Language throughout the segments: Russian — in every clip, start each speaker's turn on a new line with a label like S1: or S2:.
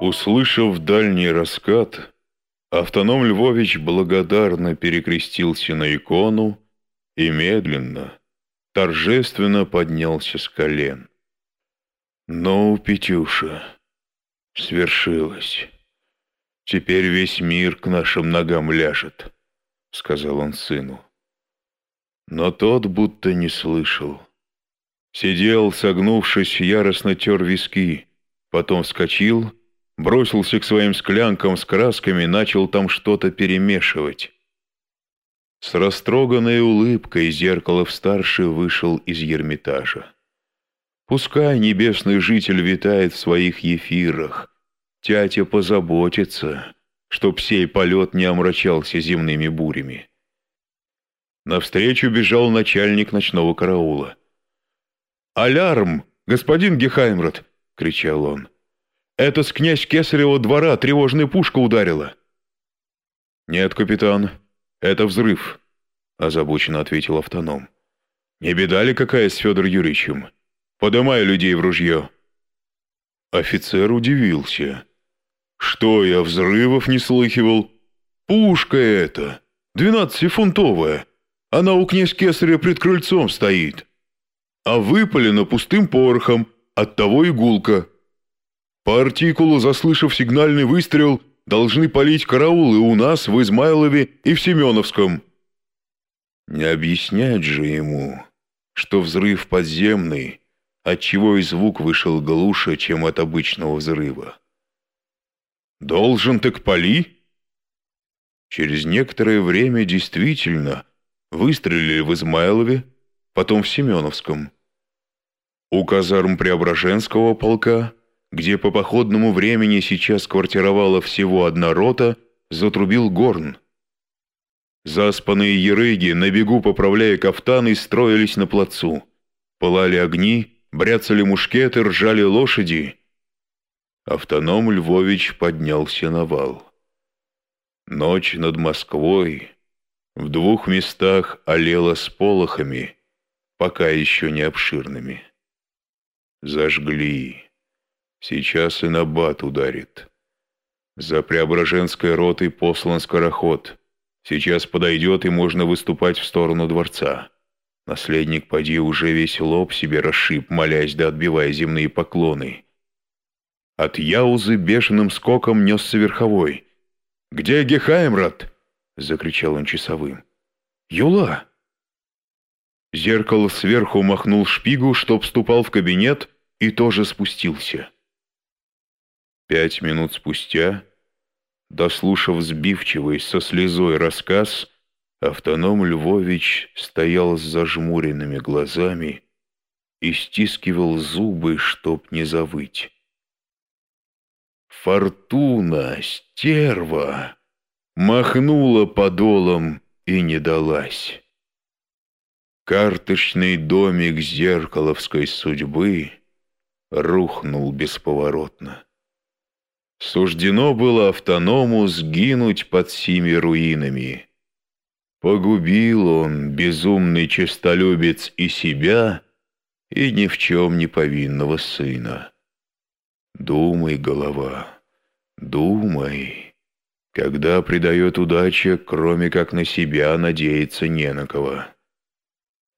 S1: Услышав дальний раскат, автоном Львович благодарно перекрестился на икону и медленно, торжественно поднялся с колен. «Ну, Петюша, свершилось. Теперь весь мир к нашим ногам ляжет», — сказал он сыну. Но тот будто не слышал. Сидел, согнувшись, яростно тер виски, потом вскочил, бросился к своим склянкам с красками, начал там что-то перемешивать. С растроганной улыбкой Зеркалов-старший вышел из Ермитажа. Пускай небесный житель витает в своих ефирах, тятя позаботится, чтоб сей полет не омрачался земными бурями. Навстречу бежал начальник ночного караула. «Алярм, господин Гехаймрот!» — кричал он. «Это с князь Кесарева двора тревожная пушка ударила». «Нет, капитан, это взрыв», — озабоченно ответил автоном. «Не беда ли какая с Федор Юрьевичем? Подымай людей в ружье». Офицер удивился. «Что я, взрывов не слыхивал? Пушка эта, двенадцатифунтовая. Она у князь Кесаря пред крыльцом стоит. А выпалена пустым порохом, оттого игулка. По артикулу, заслышав сигнальный выстрел, должны полить караулы у нас, в Измайлове и в Семеновском. Не объяснять же ему, что взрыв подземный, отчего и звук вышел глуше, чем от обычного взрыва. «Должен так поли?» Через некоторое время действительно выстрелили в Измайлове, потом в Семеновском. У казарм Преображенского полка, где по походному времени сейчас квартировала всего одна рота, затрубил горн. Заспанные ерыги, на бегу поправляя кафтаны, строились на плацу. Пылали огни, бряцали мушкеты, ржали лошади. Автоном Львович поднялся на вал. Ночь над Москвой в двух местах олела с полохами, пока еще не обширными. Зажгли. Сейчас и на бат ударит. За Преображенской ротой послан скороход. Сейчас подойдет, и можно выступать в сторону дворца. Наследник поди уже весь лоб себе расшиб, молясь да отбивая земные поклоны. От Яузы бешеным скоком несся верховой. «Где Гехаймрат?» — закричал он часовым. «Юла!» Зеркало сверху махнул шпигу, чтоб вступал в кабинет, и тоже спустился. Пять минут спустя, дослушав сбивчивый со слезой рассказ, автоном Львович стоял с зажмуренными глазами и стискивал зубы, чтоб не завыть. Фортуна, стерва, махнула подолом и не далась. Карточный домик зеркаловской судьбы рухнул бесповоротно. Суждено было автоному сгинуть под сими руинами. Погубил он, безумный честолюбец, и себя, и ни в чем не повинного сына. Думай, голова, думай. Когда придает удача, кроме как на себя, надеяться не на кого.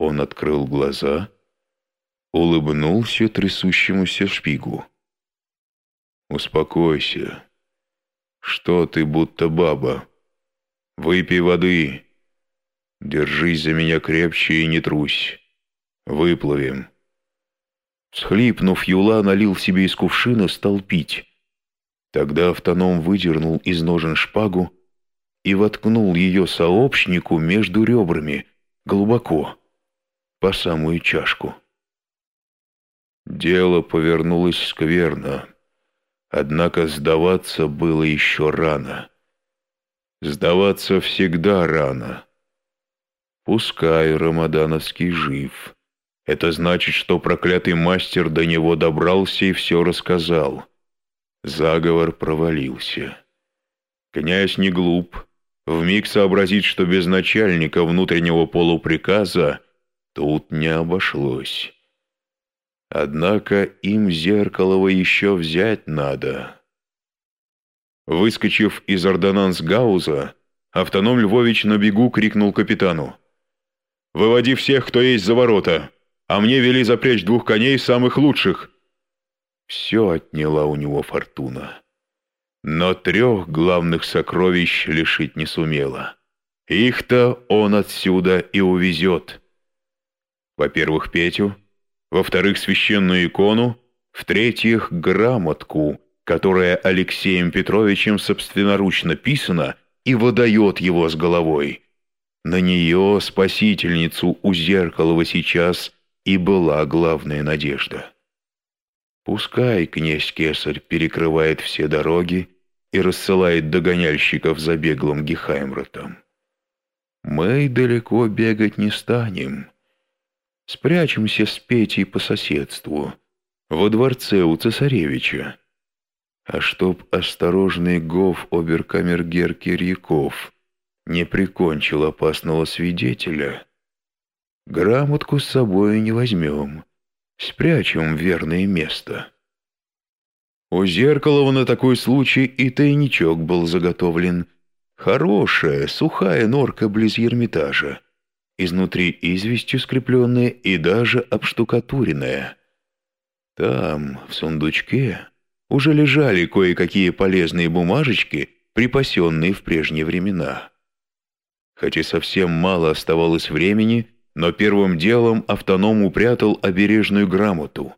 S1: Он открыл глаза, улыбнулся трясущемуся шпигу. «Успокойся. Что ты, будто баба? Выпей воды. Держись за меня крепче и не трусь. Выплывем». Схлипнув, Юла налил себе из кувшина, стал пить. Тогда автоном выдернул из ножен шпагу и воткнул ее сообщнику между ребрами, глубоко, по самую чашку. Дело повернулось скверно. Однако сдаваться было еще рано. Сдаваться всегда рано. Пускай Рамадановский жив. Это значит, что проклятый мастер до него добрался и все рассказал. Заговор провалился. Князь не глуп. Вмиг сообразит, что без начальника внутреннего полуприказа тут не обошлось. Однако им Зеркалова еще взять надо. Выскочив из ордонанс-гауза, автоном Львович на бегу крикнул капитану. «Выводи всех, кто есть за ворота, а мне вели запрячь двух коней самых лучших». Все отняла у него фортуна. Но трех главных сокровищ лишить не сумела. Их-то он отсюда и увезет. Во-первых, Петю, во-вторых, священную икону, в-третьих, грамотку, которая Алексеем Петровичем собственноручно писана и выдает его с головой. На нее, спасительницу у Зеркалова сейчас, и была главная надежда. Пускай князь-кесарь перекрывает все дороги и рассылает догоняльщиков за беглым Гехаймротом. Мы далеко бегать не станем. Спрячемся с Петей по соседству, во дворце у цесаревича. А чтоб осторожный гов оберкамергер Кирьяков не прикончил опасного свидетеля, грамотку с собой не возьмем, спрячем в верное место. У Зеркалова на такой случай и тайничок был заготовлен. Хорошая, сухая норка близ Ермитажа, изнутри известью скрепленная и даже обштукатуренная. Там, в сундучке, уже лежали кое-какие полезные бумажечки, припасенные в прежние времена. Хотя совсем мало оставалось времени, но первым делом автоном упрятал обережную грамоту.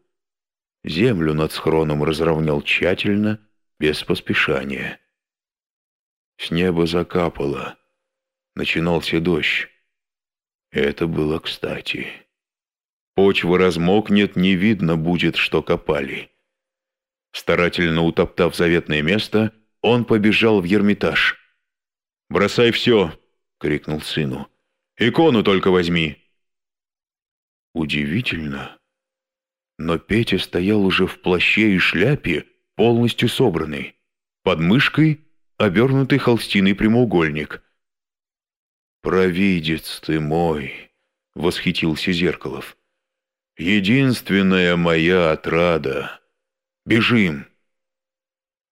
S1: Землю над схроном разровнял тщательно, без поспешания. С неба закапало. Начинался дождь. Это было кстати. Почва размокнет, не видно будет, что копали. Старательно утоптав заветное место, он побежал в Ермитаж. «Бросай все!» — крикнул сыну. «Икону только возьми!» Удивительно, но Петя стоял уже в плаще и шляпе, полностью собранный. Под мышкой обернутый холстиной прямоугольник. «Провидец ты мой!» — восхитился Зеркалов. «Единственная моя отрада!» Бежим!»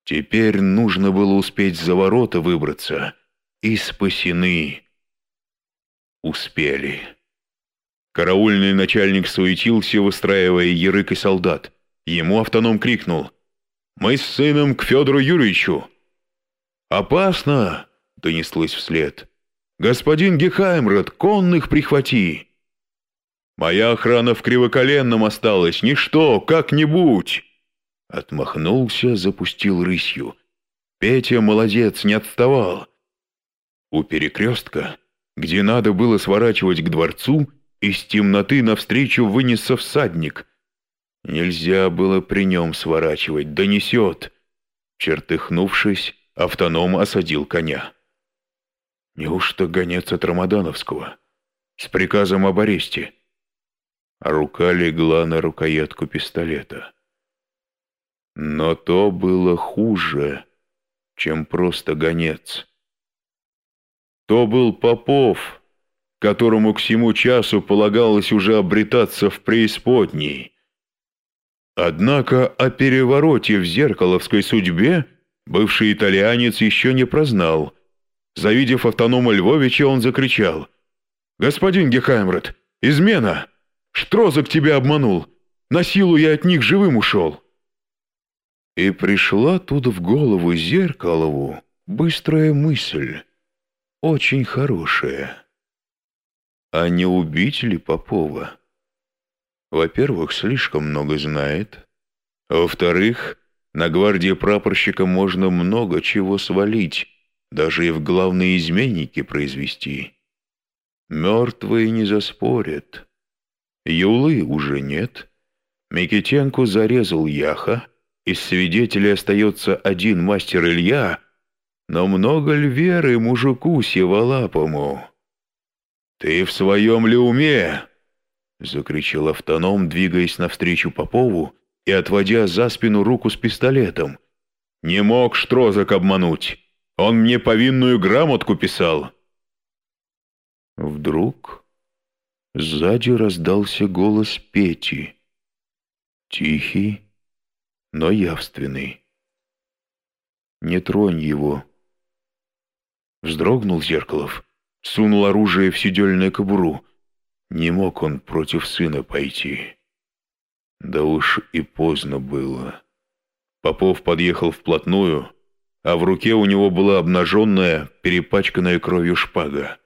S1: Теперь нужно было успеть за ворота выбраться. И спасены. Успели. Караульный начальник суетился, выстраивая ярык и солдат. Ему автоном крикнул. «Мы с сыном к Федору Юрьевичу!» «Опасно!» — донеслось вслед. «Господин Гехаймрот, конных прихвати!» «Моя охрана в Кривоколенном осталась, ничто, как-нибудь!» Отмахнулся, запустил рысью. Петя молодец, не отставал. У перекрестка, где надо было сворачивать к дворцу, из темноты навстречу вынесся всадник. Нельзя было при нем сворачивать, донесет. Чертыхнувшись, автоном осадил коня. Неужто гонец от Рамадановского? С приказом об аресте. рука легла на рукоятку пистолета. Но то было хуже, чем просто гонец. То был Попов, которому к всему часу полагалось уже обретаться в преисподней. Однако о перевороте в зеркаловской судьбе бывший итальянец еще не прознал. Завидев автонома Львовича, он закричал. «Господин Гехаймрот, измена! Штрозок тебя обманул! На силу я от них живым ушел!» И пришла тут в голову Зеркалову быстрая мысль, очень хорошая. А не убить ли Попова? Во-первых, слишком много знает. во-вторых, на гвардии прапорщика можно много чего свалить, даже и в главные изменники произвести. Мертвые не заспорят. Юлы уже нет. Микитенко зарезал Яха, из свидетелей остается один мастер Илья, но много ль веры мужику сиволапому? «Ты в своем ли уме?» — закричал автоном, двигаясь навстречу Попову и отводя за спину руку с пистолетом. «Не мог Штрозок обмануть. Он мне повинную грамотку писал». Вдруг сзади раздался голос Пети. Тихий, но явственный. Не тронь его. Вздрогнул Зеркалов, сунул оружие в сидельную кобуру. Не мог он против сына пойти. Да уж и поздно было. Попов подъехал вплотную, а в руке у него была обнаженная, перепачканная кровью шпага.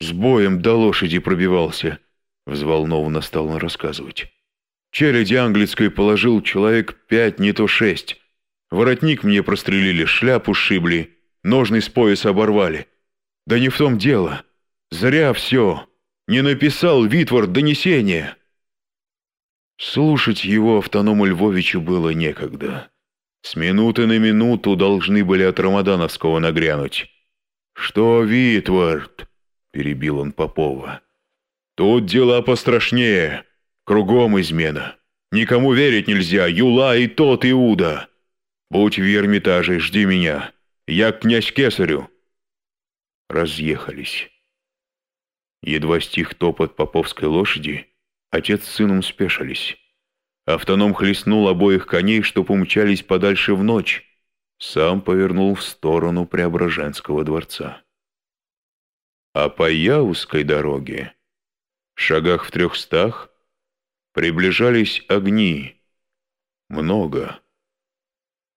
S1: С боем до лошади пробивался, взволнованно стал он рассказывать. Челяди английской положил человек пять, не то шесть. Воротник мне прострелили, шляпу сшибли, ножный с пояса оборвали. Да не в том дело. Зря все. Не написал Витвард донесение. Слушать его автоному Львовичу было некогда. С минуты на минуту должны были от Рамадановского нагрянуть. «Что, Витвард?» — перебил он Попова. «Тут дела пострашнее. Кругом измена. Никому верить нельзя, Юла и тот Иуда. Будь в Ермитаже, жди меня. Я к князь Кесарю». Разъехались. Едва стих топот поповской лошади, отец с сыном спешились. Автоном хлестнул обоих коней, чтоб умчались подальше в ночь. Сам повернул в сторону Преображенского дворца. А по Яузской дороге, в шагах в трехстах, Приближались огни. Много.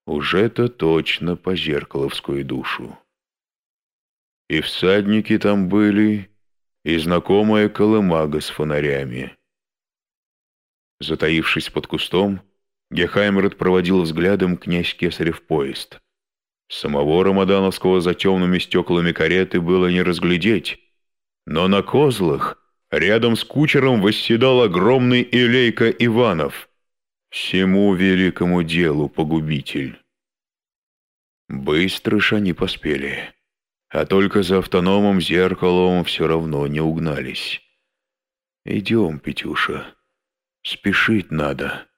S1: Уже это точно по зеркаловскую душу. И всадники там были, и знакомая колымага с фонарями. Затаившись под кустом, Гехаймред проводил взглядом князь Кесарев поезд. Самого Рамадановского за темными стеклами кареты было не разглядеть, но на козлах Рядом с кучером восседал огромный Илейка Иванов, всему великому делу погубитель. Быстро ж они поспели, а только за автономом зеркалом все равно не угнались. «Идем, Петюша, спешить надо».